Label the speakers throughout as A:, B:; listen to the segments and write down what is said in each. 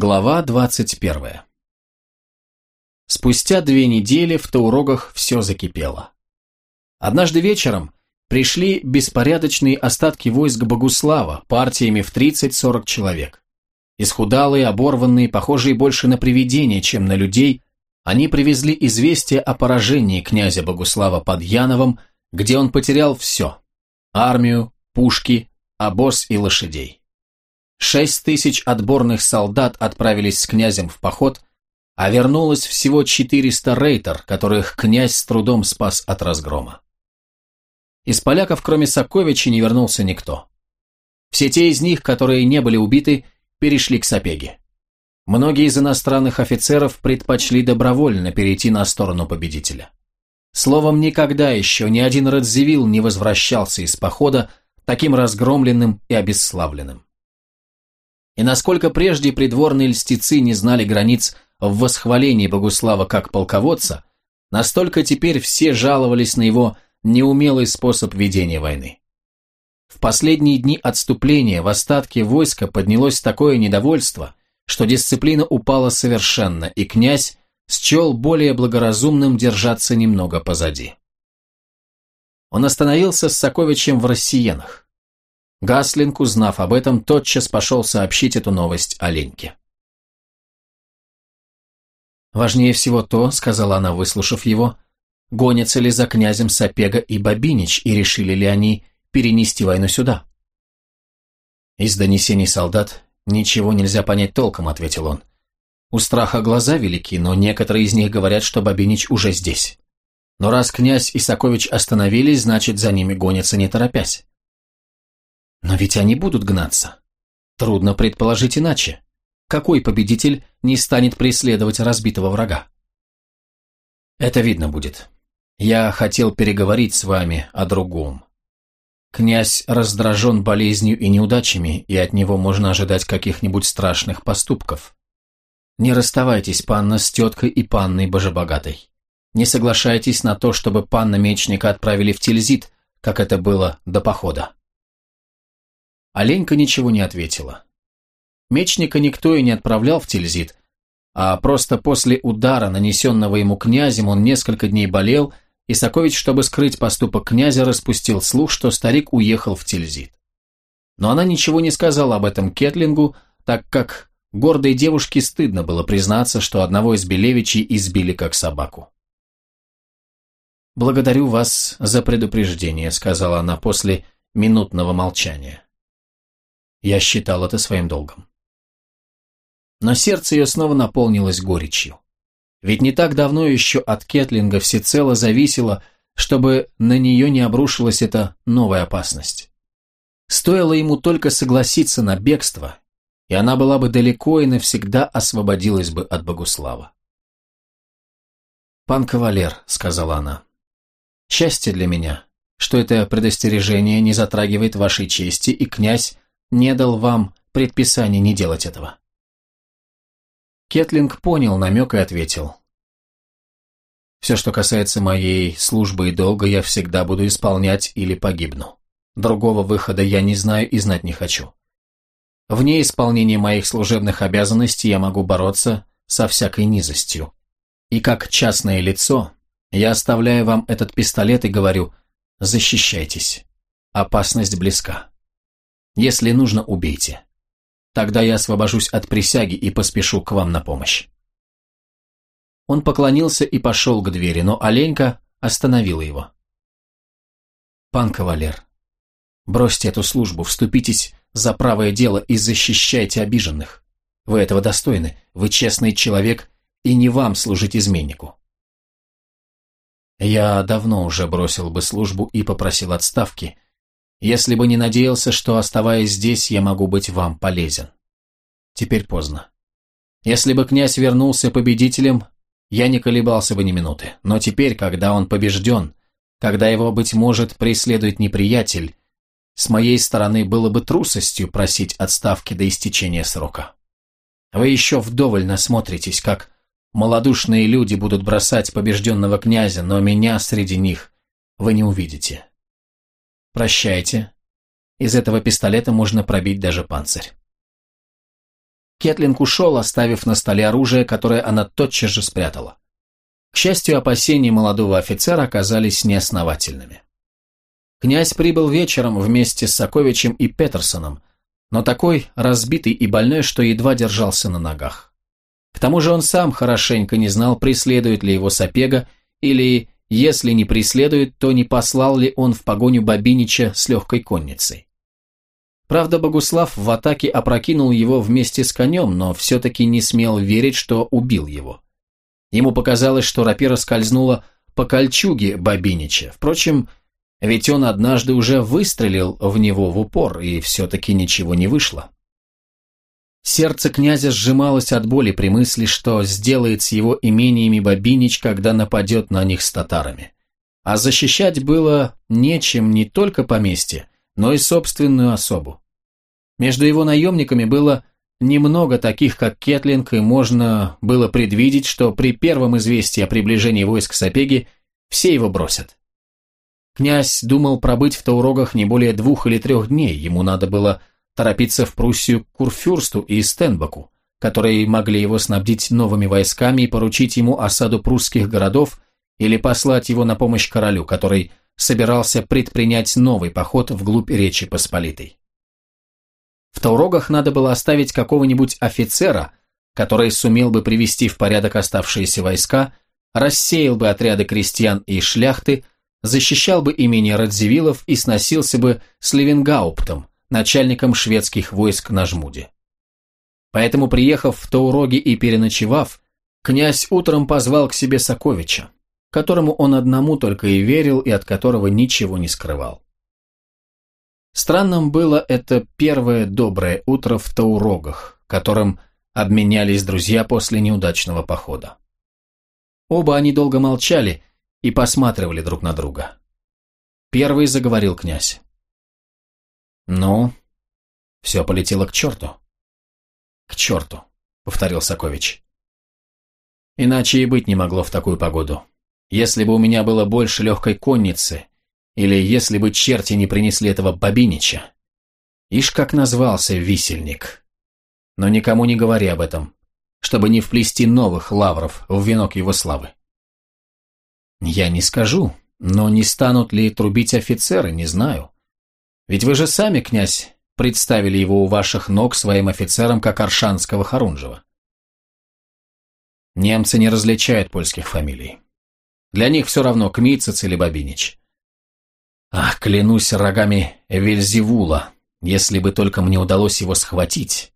A: Глава 21 Спустя две недели в Таурогах все закипело. Однажды вечером пришли беспорядочные остатки войск Богуслава партиями в 30-40 человек. Исхудалые, оборванные, похожие больше на привидения, чем на людей, они привезли известие о поражении князя Богуслава под Яновом, где он потерял все – армию, пушки, обоз и лошадей. Шесть тысяч отборных солдат отправились с князем в поход, а вернулось всего 400 рейтер, которых князь с трудом спас от разгрома. Из поляков, кроме Соковича, не вернулся никто. Все те из них, которые не были убиты, перешли к Сапеге. Многие из иностранных офицеров предпочли добровольно перейти на сторону победителя. Словом, никогда еще ни один Радзивилл не возвращался из похода таким разгромленным и обесславленным. И насколько прежде придворные льстецы не знали границ в восхвалении Богуслава как полководца, настолько теперь все жаловались на его неумелый способ ведения войны. В последние дни отступления в остатке войска поднялось такое недовольство, что дисциплина упала совершенно, и князь счел более благоразумным держаться немного позади. Он остановился с Соковичем в Россиенах. Гаслинг, узнав об этом, тотчас пошел сообщить эту новость Оленьке. «Важнее всего то, — сказала она, выслушав его, — гонятся ли за князем Сапега и Бабинич, и решили ли они перенести войну сюда?» «Из донесений солдат ничего нельзя понять толком», — ответил он. «У страха глаза велики, но некоторые из них говорят, что Бабинич уже здесь. Но раз князь и Сакович остановились, значит, за ними гонятся не торопясь. Но ведь они будут гнаться. Трудно предположить иначе. Какой победитель не станет преследовать разбитого врага? Это видно будет. Я хотел переговорить с вами о другом. Князь раздражен болезнью и неудачами, и от него можно ожидать каких-нибудь страшных поступков. Не расставайтесь, панна, с теткой и панной Божебогатой. Не соглашайтесь на то, чтобы панна Мечника отправили в Тильзит, как это было до похода. Оленька ничего не ответила. Мечника никто и не отправлял в Тильзит, а просто после удара, нанесенного ему князем, он несколько дней болел, и Сокович, чтобы скрыть поступок князя, распустил слух, что старик уехал в Тильзит. Но она ничего не сказала об этом Кетлингу, так как гордой девушке стыдно было признаться, что одного из Белевичей избили как собаку. «Благодарю вас за предупреждение», — сказала она после минутного молчания. Я считал это своим долгом. Но сердце ее снова наполнилось горечью. Ведь не так давно еще от Кетлинга всецело зависело, чтобы на нее не обрушилась эта новая опасность. Стоило ему только согласиться на бегство, и она была бы далеко и навсегда освободилась бы от Богуслава. «Пан кавалер», — сказала она, — «счастье для меня, что это предостережение не затрагивает вашей чести, и князь не дал вам предписание не делать этого. Кетлинг понял намек и ответил. «Все, что касается моей службы и долга, я всегда буду исполнять или погибну. Другого выхода я не знаю и знать не хочу. Вне исполнения моих служебных обязанностей я могу бороться со всякой низостью. И как частное лицо, я оставляю вам этот пистолет и говорю, защищайтесь. Опасность близка. Если нужно, убейте. Тогда я освобожусь от присяги и поспешу к вам на помощь. Он поклонился и пошел к двери, но Оленька остановила его. «Пан кавалер, бросьте эту службу, вступитесь за правое дело и защищайте обиженных. Вы этого достойны, вы честный человек, и не вам служить изменнику». Я давно уже бросил бы службу и попросил отставки, если бы не надеялся, что, оставаясь здесь, я могу быть вам полезен. Теперь поздно. Если бы князь вернулся победителем, я не колебался бы ни минуты. Но теперь, когда он побежден, когда его, быть может, преследует неприятель, с моей стороны было бы трусостью просить отставки до истечения срока. Вы еще вдоволь насмотритесь, как малодушные люди будут бросать побежденного князя, но меня среди них вы не увидите. Прощайте. Из этого пистолета можно пробить даже панцирь. Кетлинг ушел, оставив на столе оружие, которое она тотчас же спрятала. К счастью, опасения молодого офицера оказались неосновательными. Князь прибыл вечером вместе с Соковичем и Петерсоном, но такой разбитый и больной, что едва держался на ногах. К тому же он сам хорошенько не знал, преследует ли его Сапега, или, если не преследует, то не послал ли он в погоню Бабинича с легкой конницей. Правда, Богуслав в атаке опрокинул его вместе с конем, но все-таки не смел верить, что убил его. Ему показалось, что рапира скользнула по кольчуге Бабинича. Впрочем, ведь он однажды уже выстрелил в него в упор, и все-таки ничего не вышло. Сердце князя сжималось от боли при мысли, что сделает с его имениями Бабинич, когда нападет на них с татарами. А защищать было нечем не только поместье, но и собственную особу. Между его наемниками было немного таких, как Кетлинг, и можно было предвидеть, что при первом известии о приближении войск Сапеги все его бросят. Князь думал пробыть в Таурогах не более двух или трех дней, ему надо было торопиться в Пруссию к Курфюрсту и Стенбаку, которые могли его снабдить новыми войсками и поручить ему осаду прусских городов или послать его на помощь королю, который собирался предпринять новый поход вглубь Речи Посполитой. В Таурогах надо было оставить какого-нибудь офицера, который сумел бы привести в порядок оставшиеся войска, рассеял бы отряды крестьян и шляхты, защищал бы имение Радзивиллов и сносился бы с Левенгауптом, начальником шведских войск на Жмуде. Поэтому, приехав в Тауроги и переночевав, князь утром позвал к себе Соковича, которому он одному только и верил и от которого ничего не скрывал. Странным было это первое доброе утро в Таурогах, которым обменялись друзья после неудачного похода. Оба они долго молчали, и посматривали друг на друга. Первый заговорил князь. «Ну, все полетело к черту». «К черту», — повторил Сокович. «Иначе и быть не могло в такую погоду. Если бы у меня было больше легкой конницы, или если бы черти не принесли этого Бабинича. Ишь как назвался висельник. Но никому не говори об этом, чтобы не вплести новых лавров в венок его славы. Я не скажу, но не станут ли трубить офицеры, не знаю. Ведь вы же сами, князь, представили его у ваших ног своим офицерам, как Аршанского Харунжева. Немцы не различают польских фамилий. Для них все равно Кмицец или Бабинич. Ах, клянусь рогами Вельзевула, если бы только мне удалось его схватить.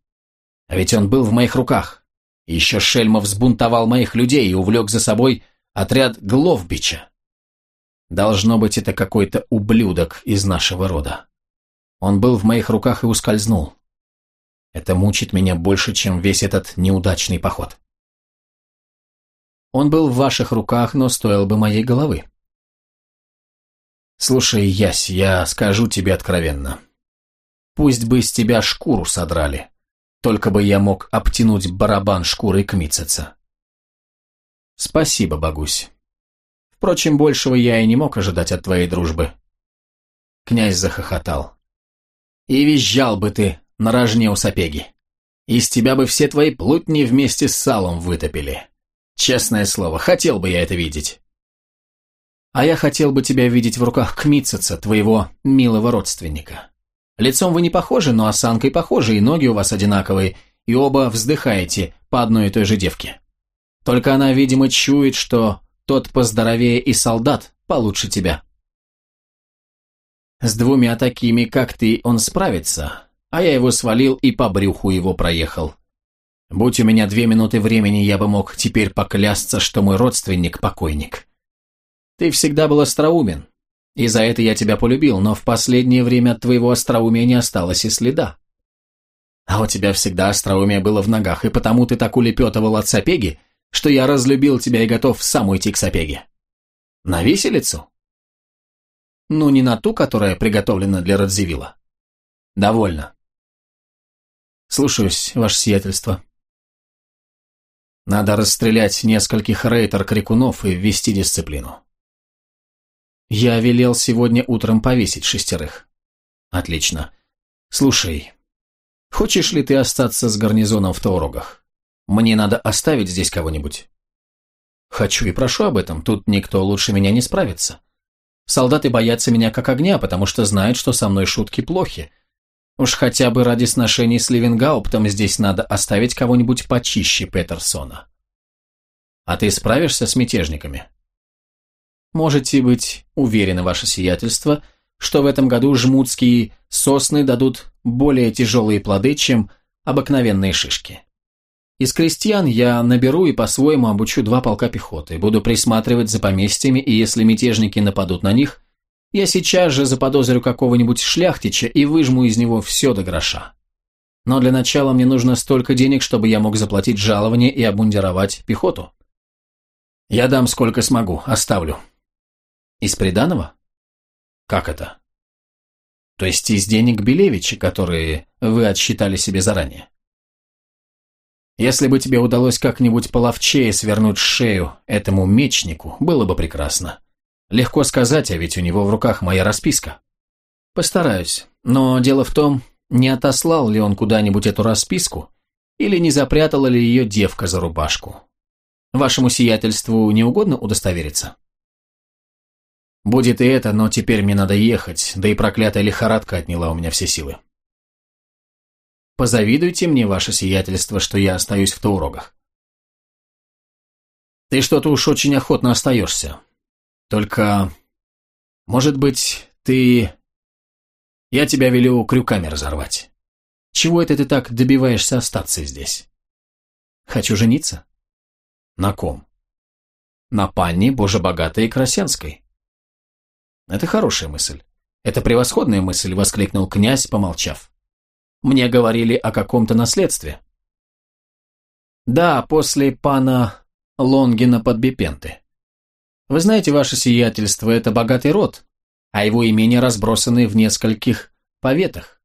A: А ведь он был в моих руках. Еще Шельмов взбунтовал моих людей и увлек за собой Отряд Гловбича. Должно быть, это какой-то ублюдок из нашего рода. Он был в моих руках и ускользнул. Это мучит меня больше, чем весь этот неудачный поход. Он был в ваших руках, но стоил бы моей головы. Слушай, Ясь, я скажу тебе откровенно. Пусть бы с тебя шкуру содрали, только бы я мог обтянуть барабан шкурой кмицеца. Спасибо, Багусь. Впрочем, большего я и не мог ожидать от твоей дружбы. Князь захохотал. И визжал бы ты на рожне у сапеги. Из тебя бы все твои плутни вместе с салом вытопили. Честное слово, хотел бы я это видеть. А я хотел бы тебя видеть в руках Кмитцица, твоего милого родственника. Лицом вы не похожи, но осанкой похожи, и ноги у вас одинаковые, и оба вздыхаете по одной и той же девке. Только она, видимо, чует, что тот поздоровее и солдат получше тебя. С двумя такими, как ты, он справится, а я его свалил и по брюху его проехал. Будь у меня две минуты времени, я бы мог теперь поклясться, что мой родственник покойник. Ты всегда был остроумен, и за это я тебя полюбил, но в последнее время от твоего остроумия не осталось и следа. А у тебя всегда остроумие было в ногах, и потому ты так улепетывал от сапеги, что я разлюбил тебя и готов сам уйти к Сапеге. На виселицу? Ну, не на ту, которая приготовлена для Радзивилла. Довольно. Слушаюсь, ваше сиятельство. Надо расстрелять нескольких рейтер-крикунов и ввести дисциплину. Я велел сегодня утром повесить шестерых. Отлично. Слушай, Хочешь ли ты остаться с гарнизоном в Таурогах? Мне надо оставить здесь кого-нибудь. Хочу и прошу об этом, тут никто лучше меня не справится. Солдаты боятся меня как огня, потому что знают, что со мной шутки плохи. Уж хотя бы ради сношений с Ливенгауптом здесь надо оставить кого-нибудь почище Петерсона. А ты справишься с мятежниками? Можете быть уверены, ваше сиятельство, что в этом году жмутские сосны дадут более тяжелые плоды, чем обыкновенные шишки. Из крестьян я наберу и по-своему обучу два полка пехоты, буду присматривать за поместьями, и если мятежники нападут на них, я сейчас же заподозрю какого-нибудь шляхтича и выжму из него все до гроша. Но для начала мне нужно столько денег, чтобы я мог заплатить жалование и обмундировать пехоту. Я дам сколько смогу, оставлю. Из приданого? Как это? То есть из денег Белевича, которые вы отсчитали себе заранее? Если бы тебе удалось как-нибудь половчее свернуть шею этому мечнику, было бы прекрасно. Легко сказать, а ведь у него в руках моя расписка. Постараюсь, но дело в том, не отослал ли он куда-нибудь эту расписку, или не запрятала ли ее девка за рубашку. Вашему сиятельству не угодно удостовериться? Будет и это, но теперь мне надо ехать, да и проклятая лихорадка отняла у меня все силы. Позавидуйте мне, ваше сиятельство, что я остаюсь в Таурогах. Ты что-то уж очень охотно остаешься. Только, может быть, ты... Я тебя велю крюками разорвать. Чего это ты так добиваешься остаться здесь? Хочу жениться. На ком? На панне Божебогатой и Красенской. Это хорошая мысль. Это превосходная мысль, воскликнул князь, помолчав. Мне говорили о каком-то наследстве. Да, после пана Лонгина под Бепенты. Вы знаете, ваше сиятельство, это богатый род, а его имения разбросаны в нескольких поветах.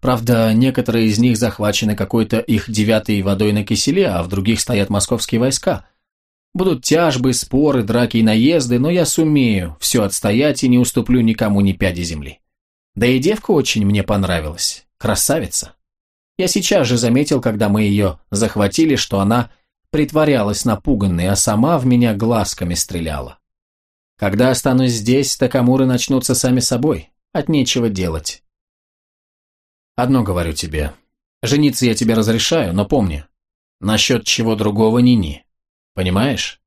A: Правда, некоторые из них захвачены какой-то их девятой водой на киселе, а в других стоят московские войска. Будут тяжбы, споры, драки и наезды, но я сумею все отстоять и не уступлю никому ни пяди земли. Да и девка очень мне понравилась. Красавица. Я сейчас же заметил, когда мы ее захватили, что она притворялась напуганной, а сама в меня глазками стреляла. Когда останусь здесь, такамуры начнутся сами собой. От нечего делать. Одно говорю тебе. Жениться я тебе разрешаю, но помни, насчет чего другого ни-ни. Понимаешь?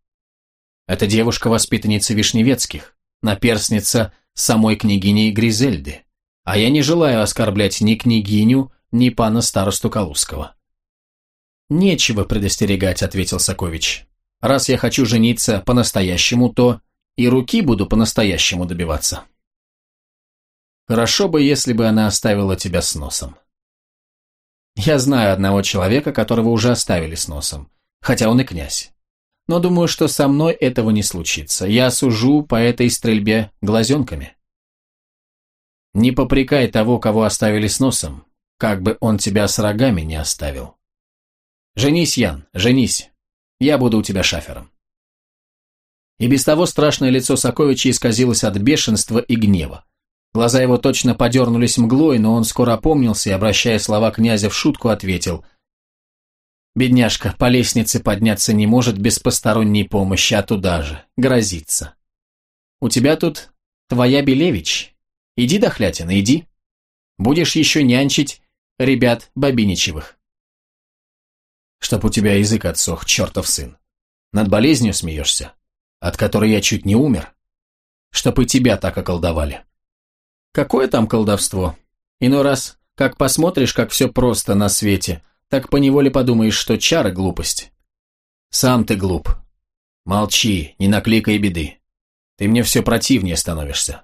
A: Это девушка-воспитанница Вишневецких, наперсница самой княгини Гризельды. А я не желаю оскорблять ни княгиню, ни пана старосту Калужского. «Нечего предостерегать», — ответил Сокович. «Раз я хочу жениться по-настоящему, то и руки буду по-настоящему добиваться». Хорошо бы, если бы она оставила тебя с носом. Я знаю одного человека, которого уже оставили с носом, хотя он и князь. Но думаю, что со мной этого не случится. Я сужу по этой стрельбе глазенками. Не попрекай того, кого оставили с носом, как бы он тебя с рогами не оставил. Женись, Ян, женись. Я буду у тебя шафером. И без того страшное лицо Соковича исказилось от бешенства и гнева. Глаза его точно подернулись мглой, но он скоро опомнился и, обращая слова князя в шутку, ответил. «Бедняжка, по лестнице подняться не может без посторонней помощи, а туда же. Грозится. У тебя тут твоя Белевич. Иди, дохлятина, иди. Будешь еще нянчить ребят Бабиничевых». «Чтоб у тебя язык отсох, чертов сын. Над болезнью смеешься, от которой я чуть не умер. Чтоб и тебя так околдовали». Какое там колдовство? Иной раз, как посмотришь, как все просто на свете, так поневоле подумаешь, что чары глупость. Сам ты глуп. Молчи, не накликай беды. Ты мне все противнее становишься.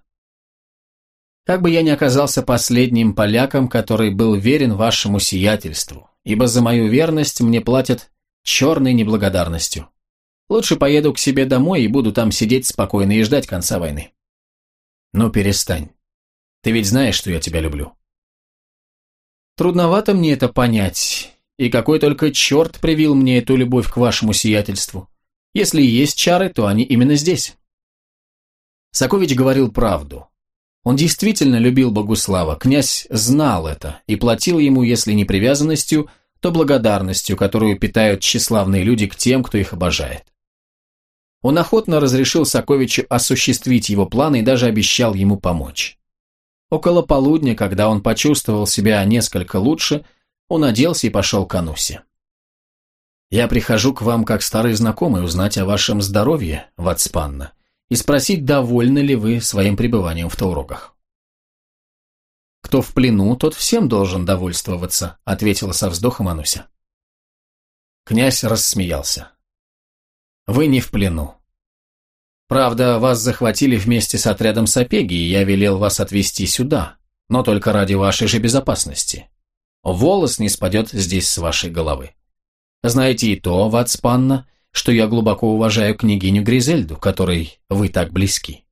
A: Как бы я ни оказался последним поляком, который был верен вашему сиятельству, ибо за мою верность мне платят черной неблагодарностью. Лучше поеду к себе домой и буду там сидеть спокойно и ждать конца войны. Ну перестань. Ты ведь знаешь, что я тебя люблю. Трудновато мне это понять, и какой только черт привил мне эту любовь к вашему сиятельству. Если есть чары, то они именно здесь. Сакович говорил правду. Он действительно любил Богуслава, князь знал это и платил ему, если не привязанностью, то благодарностью, которую питают тщеславные люди к тем, кто их обожает. Он охотно разрешил Соковичу осуществить его планы и даже обещал ему помочь. Около полудня, когда он почувствовал себя несколько лучше, он оделся и пошел к Анусе. «Я прихожу к вам как старый знакомый узнать о вашем здоровье, Вацпанна, и спросить, довольны ли вы своим пребыванием в Таурогах». «Кто в плену, тот всем должен довольствоваться», ответила со вздохом Ануся. Князь рассмеялся. «Вы не в плену. Правда, вас захватили вместе с отрядом Сапеги, и я велел вас отвезти сюда, но только ради вашей же безопасности. Волос не спадет здесь с вашей головы. Знаете и то, Вацпанна, что я глубоко уважаю княгиню Гризельду, которой вы так близки.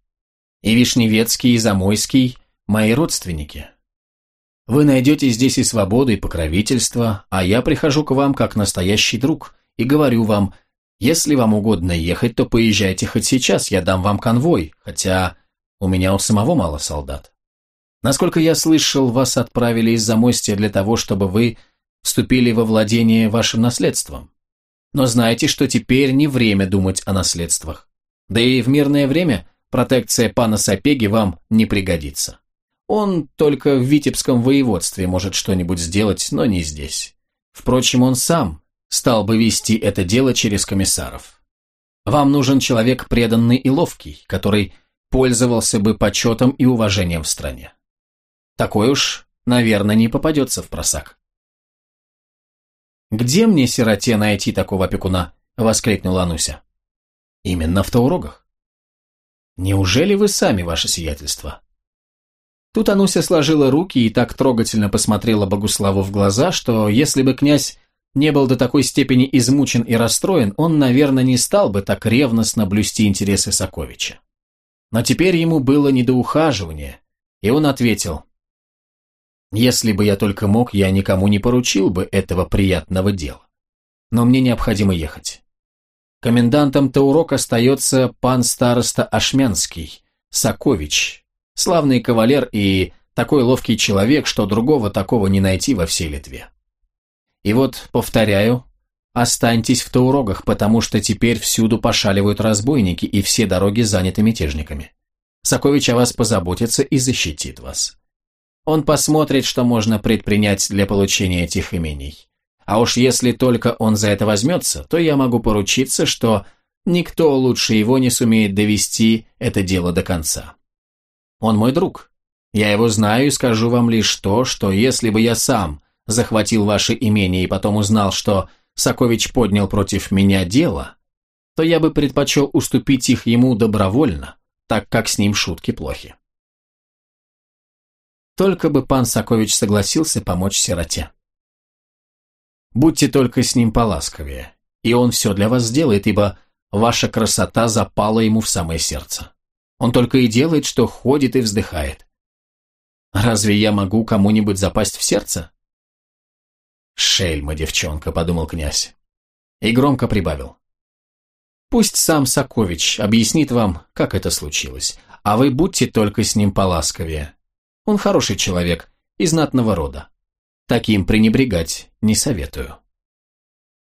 A: И Вишневецкий, и Замойский – мои родственники. Вы найдете здесь и свободу, и покровительство, а я прихожу к вам как настоящий друг и говорю вам, если вам угодно ехать, то поезжайте хоть сейчас, я дам вам конвой, хотя у меня у самого мало солдат. Насколько я слышал, вас отправили из Замостья для того, чтобы вы вступили во владение вашим наследством. Но знайте, что теперь не время думать о наследствах. Да и в мирное время протекция пана Сапеги вам не пригодится. Он только в Витебском воеводстве может что-нибудь сделать, но не здесь. Впрочем, он сам стал бы вести это дело через комиссаров. Вам нужен человек преданный и ловкий, который пользовался бы почетом и уважением в стране. Такой уж, наверное, не попадется в просак. «Где мне, сироте, найти такого опекуна?» – воскликнула Ануся. «Именно в Таурогах». «Неужели вы сами, ваше сиятельство?» Тут Ануся сложила руки и так трогательно посмотрела Богуславу в глаза, что если бы князь не был до такой степени измучен и расстроен, он, наверное, не стал бы так ревностно блюсти интересы Соковича. Но теперь ему было не до ухаживания, и он ответил, если бы я только мог, я никому не поручил бы этого приятного дела. Но мне необходимо ехать. Комендантом Таурок остается пан староста Ашмянский, Сакович, славный кавалер и такой ловкий человек, что другого такого не найти во всей Литве. И вот, повторяю, останьтесь в Таурогах, потому что теперь всюду пошаливают разбойники и все дороги заняты мятежниками. Сакович о вас позаботится и защитит вас. Он посмотрит, что можно предпринять для получения этих имений. А уж если только он за это возьмется, то я могу поручиться, что никто лучше его не сумеет довести это дело до конца. Он мой друг. Я его знаю и скажу вам лишь то, что если бы я сам захватил ваше имение и потом узнал, что Сакович поднял против меня дело, то я бы предпочел уступить их ему добровольно, так как с ним шутки плохи. Только бы пан Сакович согласился помочь сироте. Будьте только с ним поласковее, и он все для вас сделает, ибо ваша красота запала ему в самое сердце. Он только и делает, что ходит и вздыхает. Разве я могу кому-нибудь запасть в сердце? Шельма, девчонка, подумал князь. И громко прибавил. Пусть сам Сакович объяснит вам, как это случилось, а вы будьте только с ним поласковее. Он хороший человек, из знатного рода. Таким пренебрегать не советую.